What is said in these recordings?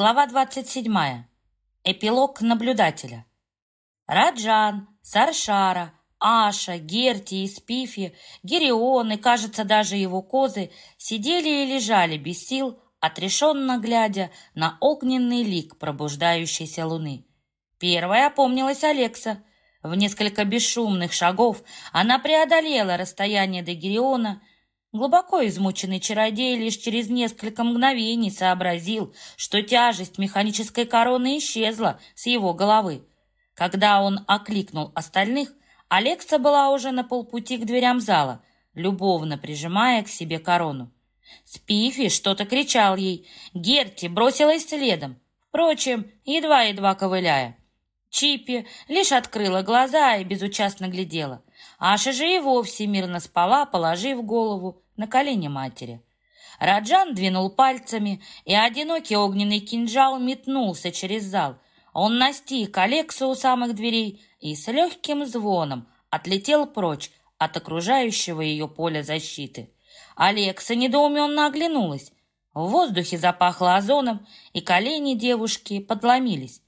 Глава 27. Эпилог наблюдателя. Раджан, Саршара, Аша, Герти и Спифи, Герион и, кажется, даже его козы сидели и лежали без сил, отрешенно глядя на огненный лик пробуждающейся луны. Первая опомнилась Алекса. В несколько бесшумных шагов она преодолела расстояние до Гериона Глубоко измученный чародей лишь через несколько мгновений сообразил, что тяжесть механической короны исчезла с его головы. Когда он окликнул остальных, Алекса была уже на полпути к дверям зала, любовно прижимая к себе корону. Спифи что-то кричал ей, Герти бросилась следом, впрочем, едва-едва ковыляя. Чипи лишь открыла глаза и безучастно глядела. Аша же и вовсе мирно спала, положив голову на колени матери. Раджан двинул пальцами, и одинокий огненный кинжал метнулся через зал. Он настиг Алексу у самых дверей и с легким звоном отлетел прочь от окружающего ее поля защиты. Алекса недоуменно оглянулась. В воздухе запахло озоном, и колени девушки подломились.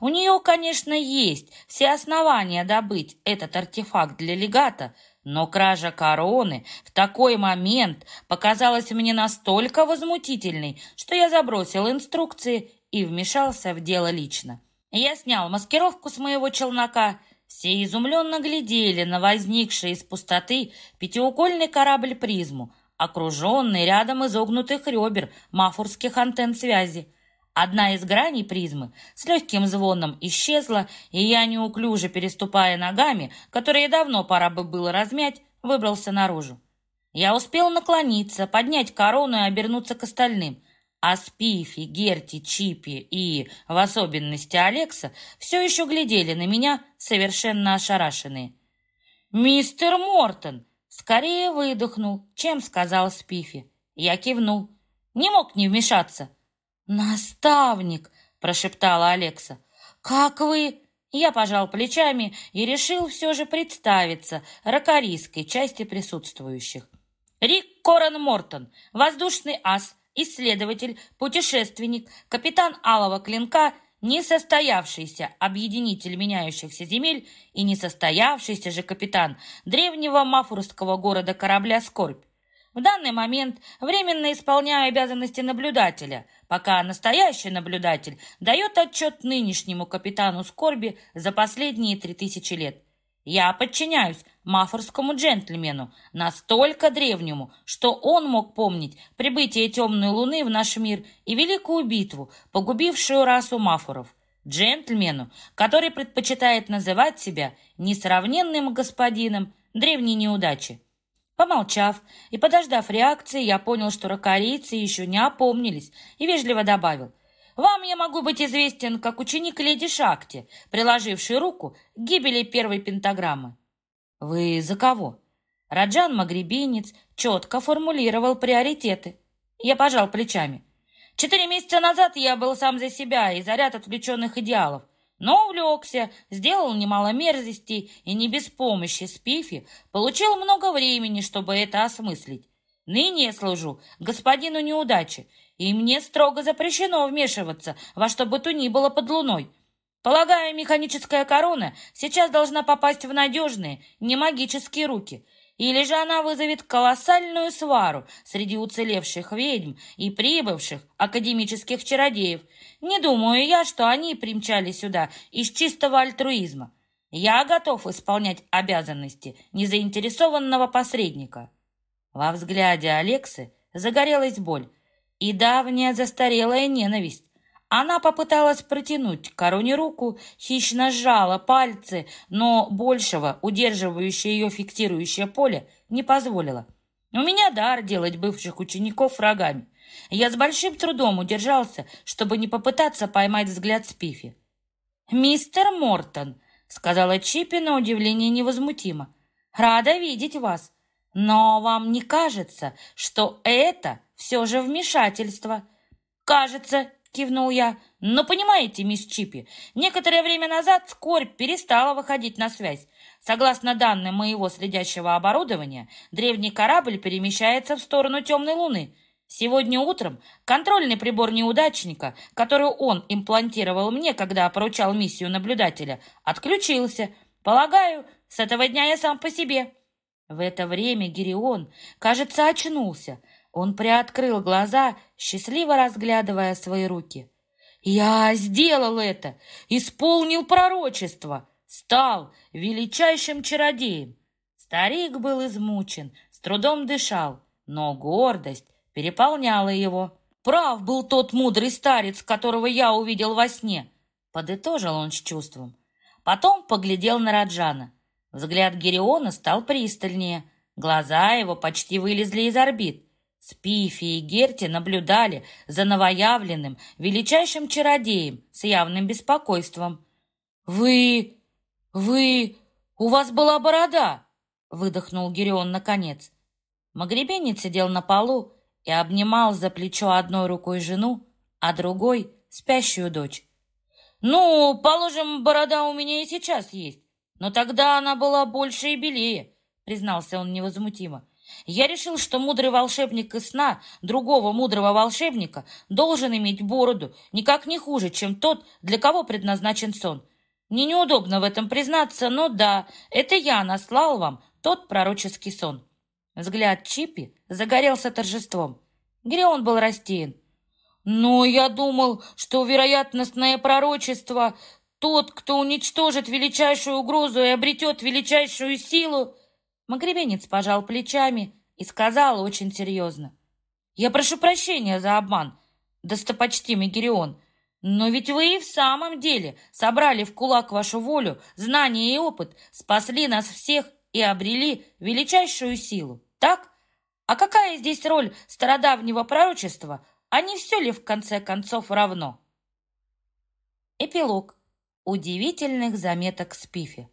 У нее, конечно, есть все основания добыть этот артефакт для легата, но кража короны в такой момент показалась мне настолько возмутительной, что я забросил инструкции и вмешался в дело лично. Я снял маскировку с моего челнока. Все изумленно глядели на возникший из пустоты пятиугольный корабль «Призму», окруженный рядом изогнутых ребер мафурских антенн связи. Одна из граней призмы с легким звоном исчезла, и я, неуклюже переступая ногами, которые давно пора бы было размять, выбрался наружу. Я успел наклониться, поднять корону и обернуться к остальным. А Спифи, Герти, Чипи и, в особенности, Алекса все еще глядели на меня, совершенно ошарашенные. «Мистер Мортон!» Скорее выдохнул, чем сказал Спифи. Я кивнул. Не мог не вмешаться. «Наставник!» — прошептала Алекса. «Как вы...» Я пожал плечами и решил все же представиться ракорийской части присутствующих. Рик Коран Мортон, воздушный ас, исследователь, путешественник, капитан Алого Клинка, несостоявшийся объединитель меняющихся земель и несостоявшийся же капитан древнего мафурского города корабля «Скорбь». В данный момент временно исполняю обязанности наблюдателя, пока настоящий наблюдатель дает отчет нынешнему капитану Скорби за последние три тысячи лет. Я подчиняюсь мафорскому джентльмену, настолько древнему, что он мог помнить прибытие темной луны в наш мир и великую битву, погубившую расу мафоров. Джентльмену, который предпочитает называть себя несравненным господином древней неудачи. Помолчав и подождав реакции, я понял, что ракорийцы еще не опомнились, и вежливо добавил. «Вам я могу быть известен как ученик леди Шакти, приложивший руку к гибели первой пентаграммы». «Вы за кого?» Раджан Магребинец четко формулировал приоритеты. Я пожал плечами. «Четыре месяца назад я был сам за себя и за ряд отвлеченных идеалов но увлекся, сделал немало мерзостей и не без помощи Спифи получил много времени, чтобы это осмыслить. Ныне я служу господину неудачи, и мне строго запрещено вмешиваться во что бы то ни было под луной. Полагаю, механическая корона сейчас должна попасть в надежные, не магические руки — или же она вызовет колоссальную свару среди уцелевших ведьм и прибывших академических чародеев. Не думаю я, что они примчались сюда из чистого альтруизма. Я готов исполнять обязанности незаинтересованного посредника. Во взгляде Алексы загорелась боль и давняя застарелая ненависть. Она попыталась протянуть короне руку, хищно сжала пальцы, но большего, удерживающее ее фиксирующее поле, не позволила. У меня дар делать бывших учеников врагами. Я с большим трудом удержался, чтобы не попытаться поймать взгляд Спифи. «Мистер Мортон», — сказала Чипи на удивление невозмутимо, — «рада видеть вас. Но вам не кажется, что это все же вмешательство?» «Кажется», — кивнул я. «Но понимаете, мисс Чипи, некоторое время назад скорбь перестала выходить на связь. Согласно данным моего следящего оборудования, древний корабль перемещается в сторону темной луны. Сегодня утром контрольный прибор неудачника, который он имплантировал мне, когда поручал миссию наблюдателя, отключился. Полагаю, с этого дня я сам по себе. В это время Гирион, кажется, очнулся. Он приоткрыл глаза, счастливо разглядывая свои руки. «Я сделал это! Исполнил пророчество! Стал величайшим чародеем!» Старик был измучен, с трудом дышал, но гордость переполняла его. «Прав был тот мудрый старец, которого я увидел во сне!» Подытожил он с чувством. Потом поглядел на Раджана. Взгляд Гериона стал пристальнее. Глаза его почти вылезли из орбит. Спифи и Герти наблюдали за новоявленным, величайшим чародеем с явным беспокойством. «Вы... вы... у вас была борода!» — выдохнул Герион наконец. Магребенец сидел на полу и обнимал за плечо одной рукой жену, а другой — спящую дочь. «Ну, положим, борода у меня и сейчас есть, но тогда она была больше и белее», — признался он невозмутимо. Я решил, что мудрый волшебник из сна другого мудрого волшебника должен иметь бороду никак не хуже, чем тот, для кого предназначен сон. Мне неудобно в этом признаться, но да, это я наслал вам тот пророческий сон. Взгляд Чипи загорелся торжеством. Грион был растерян. «Но я думал, что вероятностное пророчество тот, кто уничтожит величайшую угрозу и обретет величайшую силу, Магребенец пожал плечами и сказал очень серьезно. «Я прошу прощения за обман, достопочтимый Герион, но ведь вы и в самом деле собрали в кулак вашу волю, знания и опыт, спасли нас всех и обрели величайшую силу, так? А какая здесь роль стародавнего пророчества, а не все ли в конце концов равно?» Эпилог удивительных заметок Спифи.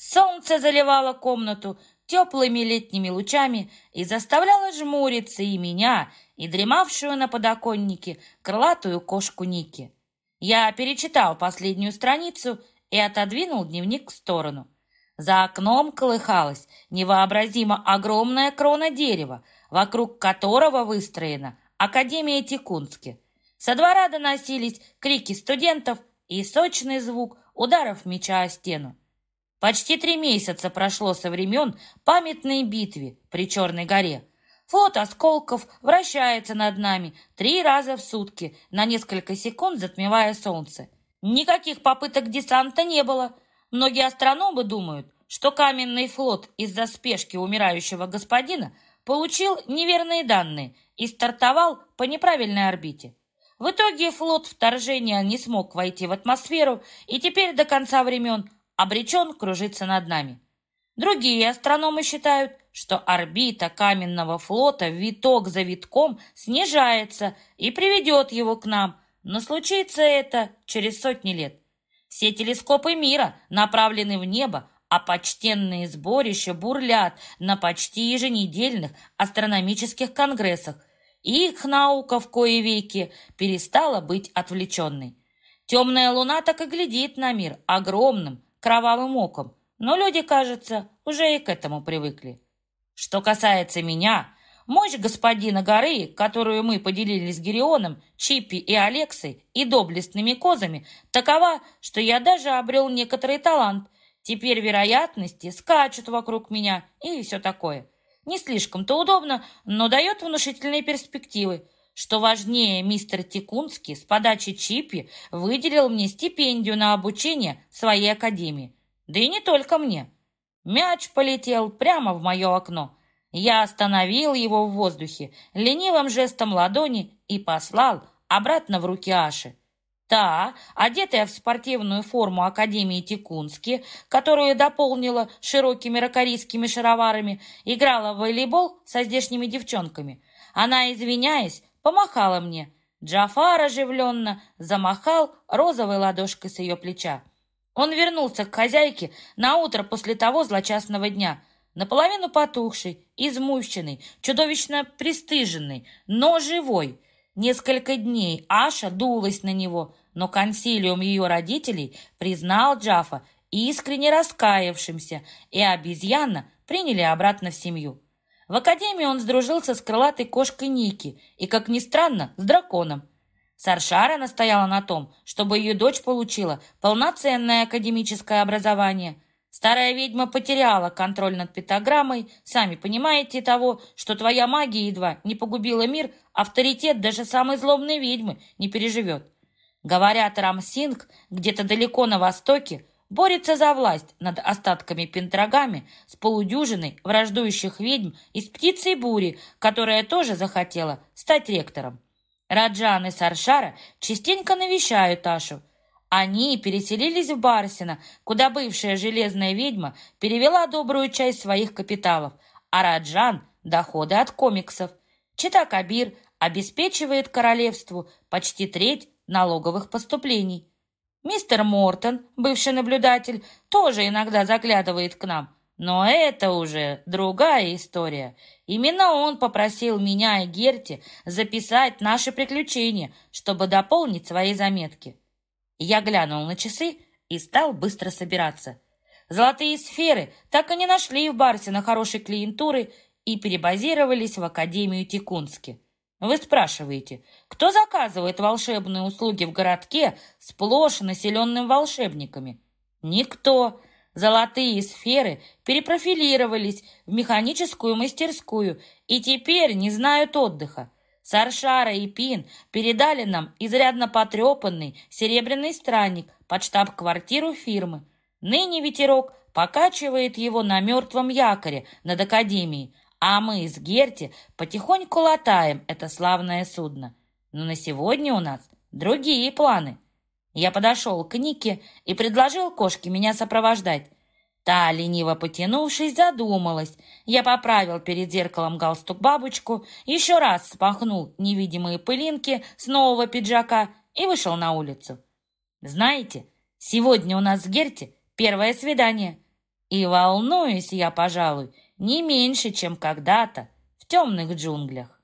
Солнце заливало комнату теплыми летними лучами и заставляло жмуриться и меня, и дремавшую на подоконнике крылатую кошку Ники. Я перечитал последнюю страницу и отодвинул дневник в сторону. За окном колыхалась невообразимо огромная крона дерева, вокруг которого выстроена Академия Тикунски. Со двора доносились крики студентов и сочный звук ударов меча о стену. Почти три месяца прошло со времен памятной битвы при Черной горе. Флот осколков вращается над нами три раза в сутки, на несколько секунд затмевая солнце. Никаких попыток десанта не было. Многие астрономы думают, что каменный флот из-за спешки умирающего господина получил неверные данные и стартовал по неправильной орбите. В итоге флот вторжения не смог войти в атмосферу, и теперь до конца времен обречен кружиться над нами. Другие астрономы считают, что орбита каменного флота виток за витком снижается и приведет его к нам, но случится это через сотни лет. Все телескопы мира направлены в небо, а почтенные сборища бурлят на почти еженедельных астрономических конгрессах, и их наука в кои веки перестала быть отвлеченной. Темная луна так и глядит на мир огромным, кровавым оком, но люди, кажется, уже и к этому привыкли. Что касается меня, мощь господина горы, которую мы поделили с Герионом, Чиппи и Алексой и доблестными козами, такова, что я даже обрел некоторый талант. Теперь вероятности скачут вокруг меня и все такое. Не слишком-то удобно, но дает внушительные перспективы. Что важнее, мистер Тикунский с подачи Чипи выделил мне стипендию на обучение своей академии. Да и не только мне. Мяч полетел прямо в мое окно. Я остановил его в воздухе ленивым жестом ладони и послал обратно в руки Аши. Та, одетая в спортивную форму Академии Тикунски, которую дополнила широкими ракорийскими шароварами, играла в волейбол со здешними девчонками. Она, извиняясь, помахала мне. Джафар оживленно замахал розовой ладошкой с ее плеча. Он вернулся к хозяйке на утро после того злочастного дня, наполовину потухший, измущенный, чудовищно пристыженный, но живой. Несколько дней Аша дулась на него, но консилиум ее родителей признал Джафа искренне раскаявшимся, и обезьяна приняли обратно в семью. В академии он сдружился с крылатой кошкой Ники и, как ни странно, с драконом. Саршара настояла на том, чтобы ее дочь получила полноценное академическое образование. Старая ведьма потеряла контроль над пентаграммой. Сами понимаете того, что твоя магия едва не погубила мир, авторитет даже самой злобной ведьмы не переживет. Говорят, Рамсинг где-то далеко на востоке борется за власть над остатками пентрагами с полудюжиной враждующих ведьм из птицы бури, которая тоже захотела стать ректором. Раджан и Саршара частенько навещают Ашу. Они переселились в Барсино, куда бывшая железная ведьма перевела добрую часть своих капиталов, а Раджан – доходы от комиксов. Чита Кабир обеспечивает королевству почти треть налоговых поступлений. Мистер Мортон, бывший наблюдатель, тоже иногда заглядывает к нам. Но это уже другая история. Именно он попросил меня и Герти записать наши приключения, чтобы дополнить свои заметки. Я глянул на часы и стал быстро собираться. Золотые сферы так и не нашли в Барсе на хорошей клиентуры и перебазировались в Академию Тикунски. Вы спрашиваете, кто заказывает волшебные услуги в городке, сплошь населенным волшебниками? Никто. Золотые сферы перепрофилировались в механическую мастерскую и теперь не знают отдыха. Саршара и Пин передали нам изрядно потрепанный серебряный странник под штаб-квартиру фирмы. Ныне ветерок покачивает его на мертвом якоре над Академией, а мы с Герти потихоньку латаем это славное судно. Но на сегодня у нас другие планы. Я подошел к Нике и предложил кошке меня сопровождать. Та, лениво потянувшись, задумалась. Я поправил перед зеркалом галстук-бабочку, еще раз спахнул невидимые пылинки с нового пиджака и вышел на улицу. Знаете, сегодня у нас с Герти первое свидание. И волнуюсь я, пожалуй, не меньше, чем когда-то в темных джунглях.